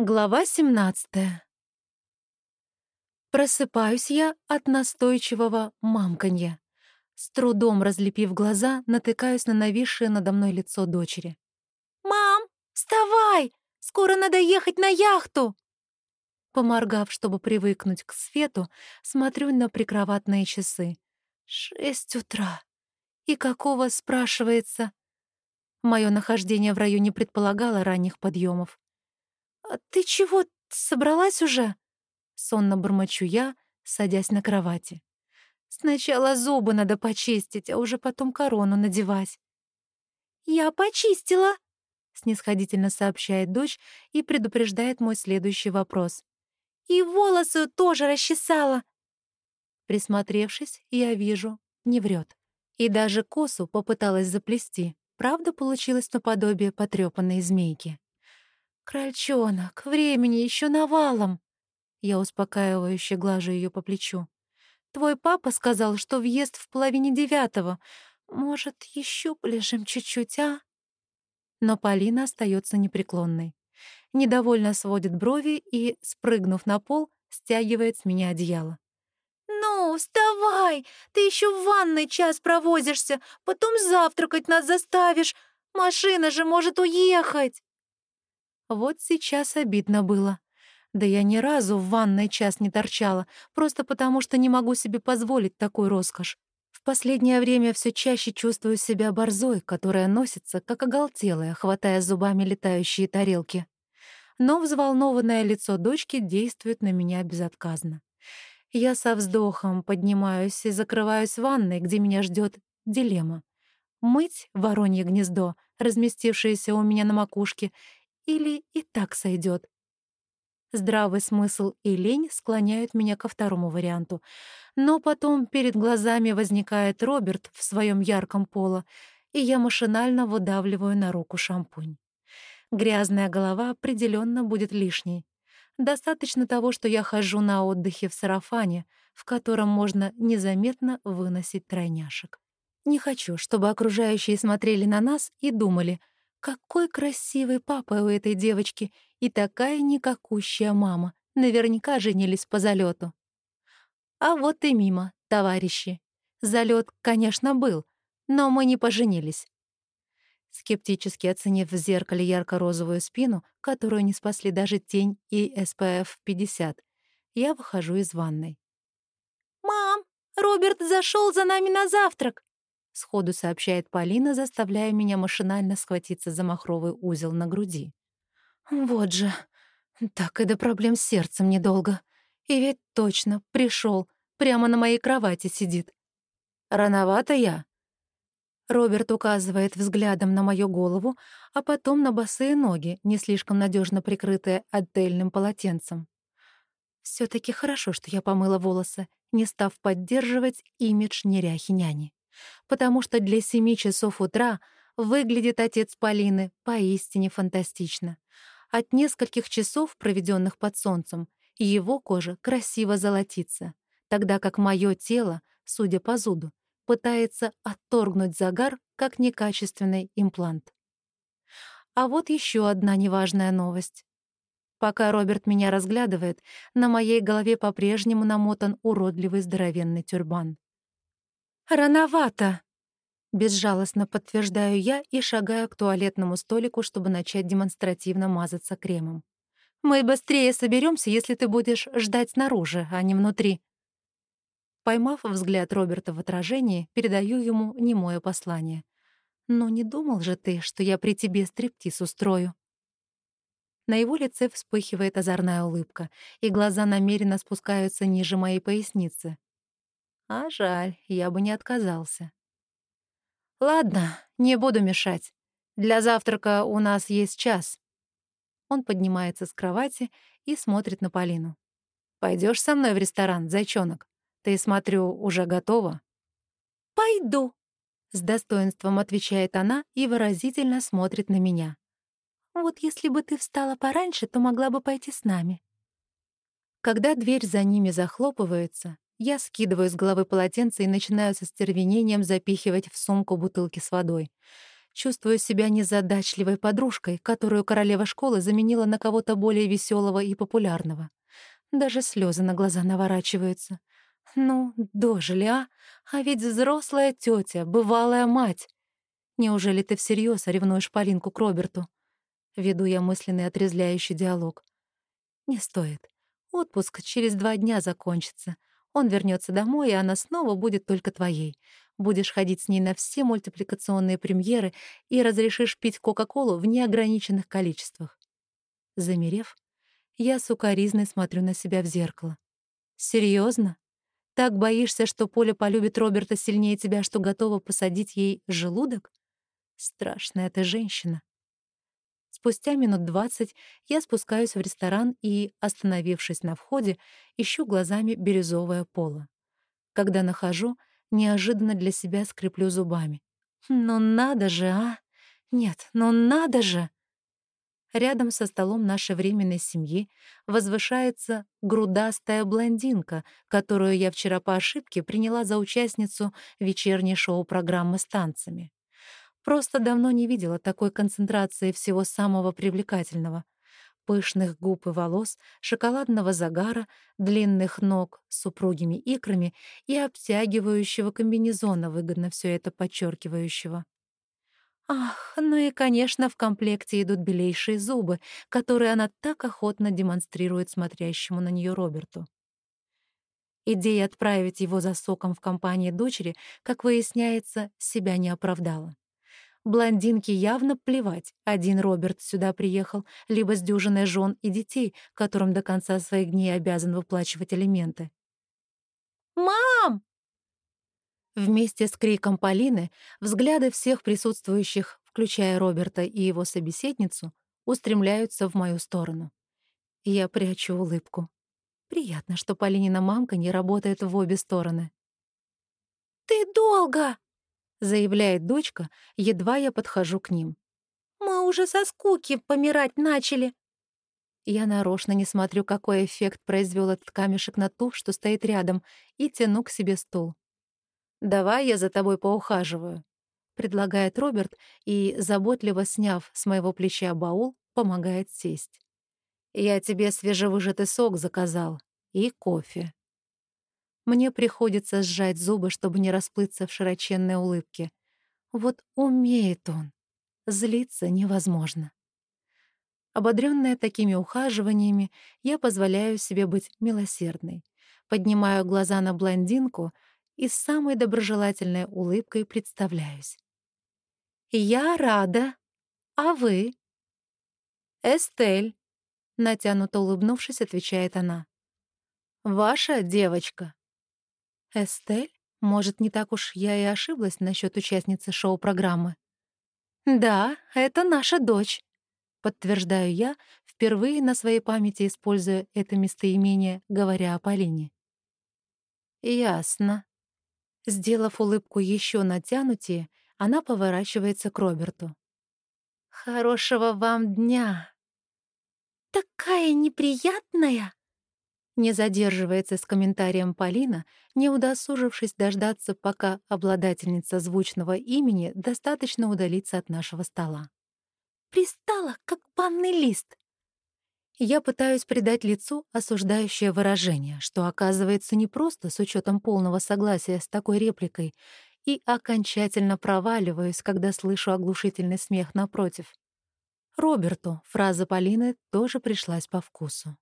Глава 17. Просыпаюсь я от настойчивого мамканья. С трудом разлепив глаза, натыкаюсь на нависшее надо мной лицо дочери. «Мам, вставай! Скоро надо ехать на яхту!» Поморгав, чтобы привыкнуть к свету, смотрю на прикроватные часы. Шесть утра. И какого, спрашивается? Мое нахождение в районе предполагало ранних подъемов. «А ты чего, собралась уже?» Сонно бормочу я, садясь на кровати. «Сначала зубы надо почистить, а уже потом корону надевать». «Я почистила», — снисходительно сообщает дочь и предупреждает мой следующий вопрос. «И волосы тоже расчесала». Присмотревшись, я вижу, не врет. И даже косу попыталась заплести. Правда, получилось наподобие потрёпанной змейки. «Крольчонок, времени еще навалом!» Я успокаивающе глажу ее по плечу. «Твой папа сказал, что въезд в половине девятого. Может, еще полежим чуть-чуть, а?» Но Полина остается непреклонной. Недовольно сводит брови и, спрыгнув на пол, стягивает с меня одеяло. «Ну, вставай! Ты еще в ванной час провозишься, потом завтракать нас заставишь. Машина же может уехать!» Вот сейчас обидно было. Да я ни разу в ванной час не торчала, просто потому что не могу себе позволить такую роскошь. В последнее время все чаще чувствую себя борзой, которая носится, как оголтелая, хватая зубами летающие тарелки. Но взволнованное лицо дочки действует на меня безотказно. Я со вздохом поднимаюсь и закрываюсь в ванной, где меня ждет дилемма. Мыть воронье гнездо, разместившееся у меня на макушке, или и так сойдет. Здравый смысл и лень склоняют меня ко второму варианту. Но потом перед глазами возникает Роберт в своем ярком поло, и я машинально выдавливаю на руку шампунь. Грязная голова определенно будет лишней. Достаточно того, что я хожу на отдыхе в сарафане, в котором можно незаметно выносить тройняшек. Не хочу, чтобы окружающие смотрели на нас и думали — какой красивый папа у этой девочки и такая никакущая мама. Наверняка женились по залету. А вот и мимо, товарищи. Залет, конечно, был, но мы не поженились. Скептически оценив в зеркале ярко-розовую спину, которую не спасли даже тень и SPF 50, я выхожу из ванной. «Мам, Роберт зашел за нами на завтрак!» Сходу сообщает Полина, заставляя меня машинально схватиться за махровый узел на груди. Вот же, так и до проблем с сердцем недолго. И ведь точно пришел, прямо на моей кровати сидит. Рановато я. Роберт указывает взглядом на мою голову, а потом на босые ноги, не слишком надежно прикрытые отельным полотенцем. все таки хорошо, что я помыла волосы, не став поддерживать имидж неряхи-няни потому что для семи часов утра выглядит отец Полины поистине фантастично. От нескольких часов, проведенных под солнцем, его кожа красиво золотится, тогда как мое тело, судя по зуду, пытается отторгнуть загар, как некачественный имплант. А вот еще одна неважная новость. Пока Роберт меня разглядывает, на моей голове по-прежнему намотан уродливый здоровенный тюрбан. «Рановато!» Безжалостно подтверждаю я и шагаю к туалетному столику, чтобы начать демонстративно мазаться кремом. «Мы быстрее соберемся, если ты будешь ждать снаружи, а не внутри». Поймав взгляд Роберта в отражении, передаю ему немое послание. «Ну не думал же ты, что я при тебе стриптиз устрою?» На его лице вспыхивает озорная улыбка, и глаза намеренно спускаются ниже моей поясницы, а жаль, я бы не отказался. Ладно, не буду мешать. Для завтрака у нас есть час. Он поднимается с кровати и смотрит на Полину. Пойдешь со мной в ресторан, зайчонок? Ты, смотрю, уже готова? Пойду, с достоинством отвечает она и выразительно смотрит на меня. Вот если бы ты встала пораньше, то могла бы пойти с нами. Когда дверь за ними захлопывается, я скидываю с головы полотенце и начинаю со стервенением запихивать в сумку бутылки с водой. Чувствую себя незадачливой подружкой, которую королева школы заменила на кого-то более веселого и популярного. Даже слезы на глаза наворачиваются. Ну, дожили, а? А ведь взрослая тетя, бывалая мать. Неужели ты всерьез ревнуешь Полинку к Роберту? Веду я мысленный отрезляющий диалог. Не стоит. Отпуск через два дня закончится. Он вернется домой, и она снова будет только твоей. Будешь ходить с ней на все мультипликационные премьеры и разрешишь пить Кока-Колу в неограниченных количествах. Замерев, я сукоризной смотрю на себя в зеркало. Серьезно? Так боишься, что Поля полюбит Роберта сильнее тебя, что готова посадить ей желудок? Страшная ты женщина. Спустя минут двадцать я спускаюсь в ресторан и, остановившись на входе, ищу глазами бирюзовое поло. Когда нахожу, неожиданно для себя скреплю зубами. «Ну надо же, а! Нет, ну надо же!» Рядом со столом нашей временной семьи возвышается грудастая блондинка, которую я вчера по ошибке приняла за участницу вечерней шоу-программы с танцами. Просто давно не видела такой концентрации всего самого привлекательного. Пышных губ и волос, шоколадного загара, длинных ног с упругими икрами и обтягивающего комбинезона, выгодно все это подчеркивающего. Ах, ну и, конечно, в комплекте идут белейшие зубы, которые она так охотно демонстрирует смотрящему на нее Роберту. Идея отправить его за соком в компании дочери, как выясняется, себя не оправдала. Блондинке явно плевать, один Роберт сюда приехал, либо с дюжиной жен и детей, которым до конца своих дней обязан выплачивать алименты. «Мам!» Вместе с криком Полины взгляды всех присутствующих, включая Роберта и его собеседницу, устремляются в мою сторону. Я прячу улыбку. Приятно, что Полинина мамка не работает в обе стороны. «Ты долго!» — заявляет дочка, едва я подхожу к ним. «Мы уже со скуки помирать начали!» Я нарочно не смотрю, какой эффект произвел этот камешек на ту, что стоит рядом, и тяну к себе стул. «Давай я за тобой поухаживаю», — предлагает Роберт и, заботливо сняв с моего плеча баул, помогает сесть. «Я тебе свежевыжатый сок заказал и кофе». Мне приходится сжать зубы, чтобы не расплыться в широченной улыбке. Вот умеет он. Злиться невозможно. Ободрённая такими ухаживаниями, я позволяю себе быть милосердной. Поднимаю глаза на блондинку — и с самой доброжелательной улыбкой представляюсь. «Я рада. А вы?» «Эстель», — натянуто улыбнувшись, отвечает она. «Ваша девочка». «Эстель? Может, не так уж я и ошиблась насчет участницы шоу-программы?» «Да, это наша дочь», — подтверждаю я, впервые на своей памяти используя это местоимение, говоря о Полине. «Ясно», Сделав улыбку еще натянутее, она поворачивается к Роберту. «Хорошего вам дня!» «Такая неприятная!» Не задерживается с комментарием Полина, не удосужившись дождаться, пока обладательница звучного имени достаточно удалится от нашего стола. «Пристала, как банный лист!» Я пытаюсь придать лицу осуждающее выражение, что оказывается не просто с учетом полного согласия с такой репликой, и окончательно проваливаюсь, когда слышу оглушительный смех напротив. Роберту фраза Полины тоже пришлась по вкусу.